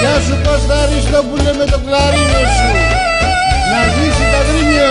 Γεια σου Κώστα Αριστόπουλε με το κλαρίνο σου. Να ζήσει τα γρήμια